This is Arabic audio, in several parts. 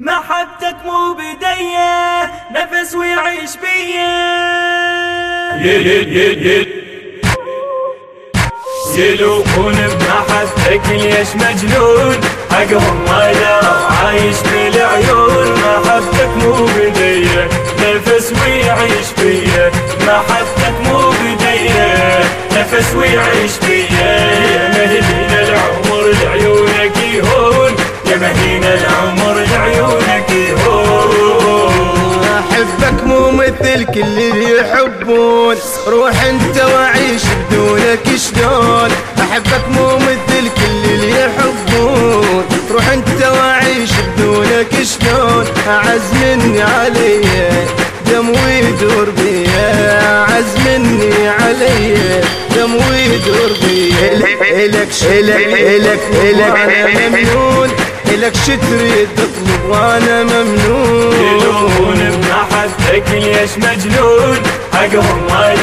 محبتك مو بدية نفس ويعيش بيه يل يل يل يل يلومون بمحبتك ليش مجنون. حقهم ما عايش بالعيون. محبتك مو بدية نفس ويعيش بيه محبتك مو بدية نفس ويعيش بيه مو مثل كل اللي يحبون روح انت وعيش بدونك شلون احبك مو مثل كل اللي يحبون روح انت وعيش بدونك شلون اعز مني علي دم ويدور بيا اعز مني علي دم ويدور بيا الك الك الك الك أنا ممنون الك شتري تطلب وأنا ممنون. يلومون بمحبتك ليش مجنون. حقهم ما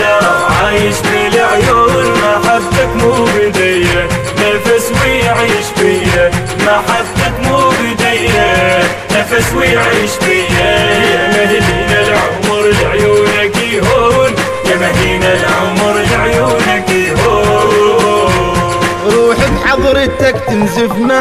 عايش بالعيون. محبتك مو بدية نفس ويعيش بيه محبتك مو بدية نفس ويعيش بيه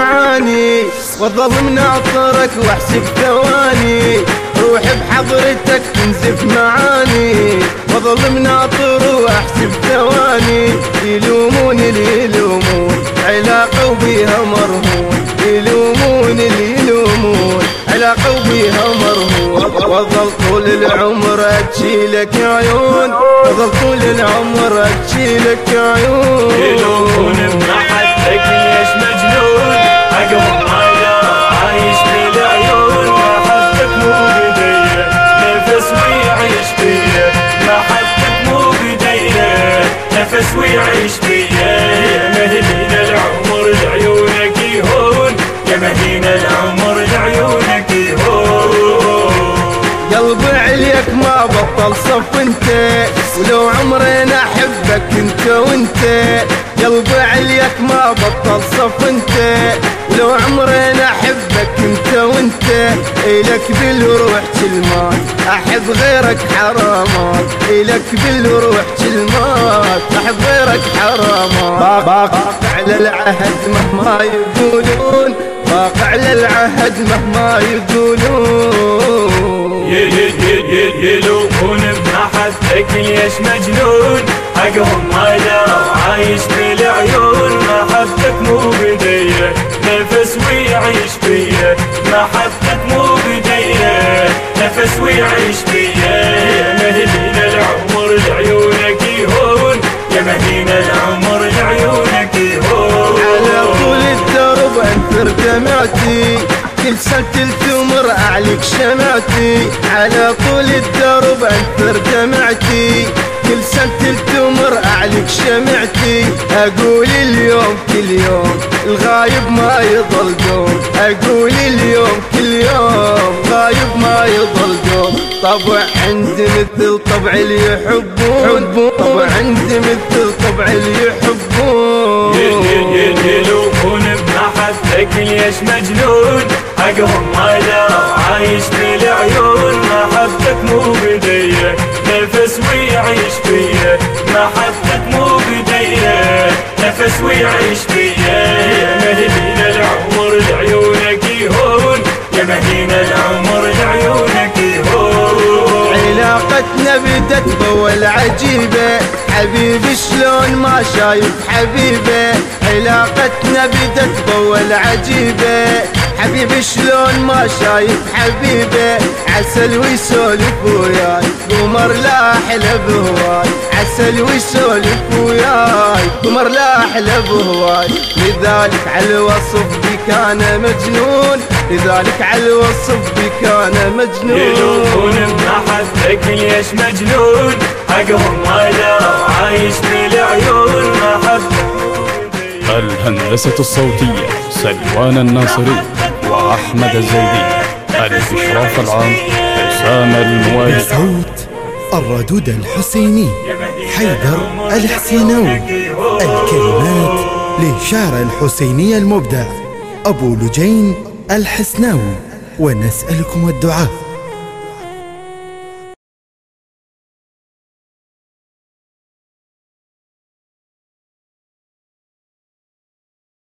معاني وظل مناطرك واحسب ثواني. روح بحضرتك تنزف معاني. وظل مناطر واحسب ثواني. يلومون اللي يلومون علاقة وبيها مرهون. يلومون اللي يلومون علاقة وبيها مرهون. وظل طول العمر اتشيلك عيون. وظل طول العمر اتشيلك عيون. يلومون بمحبتك نفس ويعيش بيه يا مهدينا العمر لعيونك يهون. يا مهدينا العمر لعيونك يهون. قلبي عليك ما بطل صف انت ولو عمرين أحبك انت وانت. قلبي عليك ما بطل صف انت ولو عمرين احبك وانت الك بالروح كلمات أحب غيرك حرامات. الك بالروح كلمات أحب غيرك حرامات. باقي على العهد مهما يقولون. باقي على العهد مهما يقولون. يل يل يل يلومون بمحبتك ليش مجنون؟ حقهم ما عايش بالعيون نفس ويعيش بيه يا مهدينا العمر لعيونك يهون. يا مهدينا العمر لعيونك يهون. على طول الدرب انثر دمعتي كل سنة تمر اعلك شمعتي على طول الدرب انثر دمعتي كل سنة تمر اعلك شمعتي. أقول اليوم كل يوم الغايب ما يضل دوم أقول اليوم كل يوم غايب ما يضل دوم طبع عندي مثل طبع اللي يحبون. طبع عندي مثل طبع اللي يحبون. يل يل يل يلومون بمحبتك ليش مجنون. حقهم ما نفس ويعيش بيه يا مهدينا العمر لعيونك يهون. يا مهدينا العمر لعيونك يهون. علاقتنا بدت بول عجيبة حبيبي شلون ما شايف حبيبة. علاقتنا بدت بول عجيبة حبيبي شلون ما شايف حبيبة. عسل ويسولف وياي قمر لا أحلى بهواي عسل ويسولف وياي. قمر لا أحلى بهواي لذلك على الوصف بك أنا مجنون. لذلك على الوصف بك أنا مجنون يلومون بمحبتك ليش مجنون؟ حقهم ما عايش بالعيون. محبتك الهندسة الصوتية سلوان الناصري وأحمد الزيدي. الإشراف العام حسام الموالي. الردود الحسيني حيدر الحسيناوي الكلمات للشاعر الحسيني المبدع أبو لجين الحسناوي ونسألكم الدعاء.